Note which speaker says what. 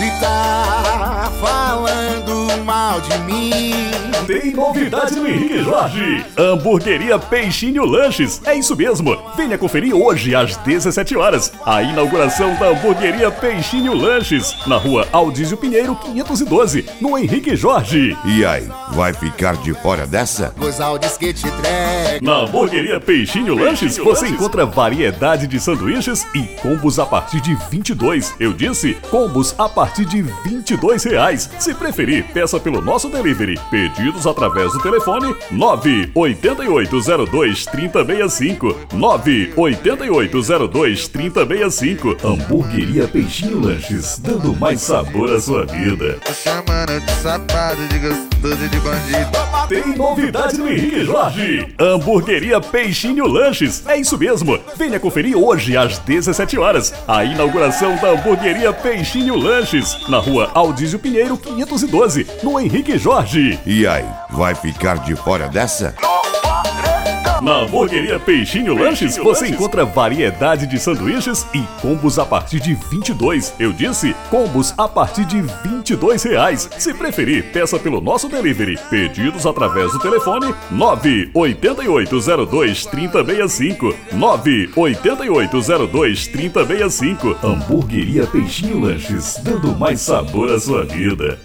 Speaker 1: e tá falando mal de mim.
Speaker 2: Tem novidade no Henrique Jorge. Hamburgueria Peixinho Lanches. É isso mesmo. Venha conferir hoje às 17 horas. A inauguração da Hamburgueria Peixinho Lanches. Na rua Aldísio Pinheiro, 512. No Henrique Jorge.
Speaker 1: E aí, vai ficar de fora dessa?
Speaker 2: Na Hamburgueria Peixinho Lanches, você encontra variedade de sanduíches e combos a partir de 22. Eu disse combos a partir de 22 reais. Se preferir, peça pelo nosso delivery. Pedidos através do telefone 98802 3065. 98802 3065. Hamburgueria Peixinho Lanches, dando mais sabor à sua vida.
Speaker 1: Tô chamando de safado, de gostoso de bandido.
Speaker 2: Tem novidade no Henrique Jorge. Hamburgueria Peixinho Lanches. É isso mesmo. Venha conferir hoje às 17 horas. A inauguração da Hamburgueria Peixinho Lanches. Na rua Aldísio Pinheiro, 512. No Henrique Jorge.
Speaker 1: E aí, vai ficar de fora dessa?
Speaker 2: Na Hamburgueria Peixinho Lanches, você encontra variedade de sanduíches e combos a partir de 22. Eu disse combos a partir de 22 reais. Se preferir, peça pelo nosso delivery. Pedidos através do telefone 98802 3065. 98802 3065. Hamburgueria Peixinho Lanches, dando mais sabor à sua vida.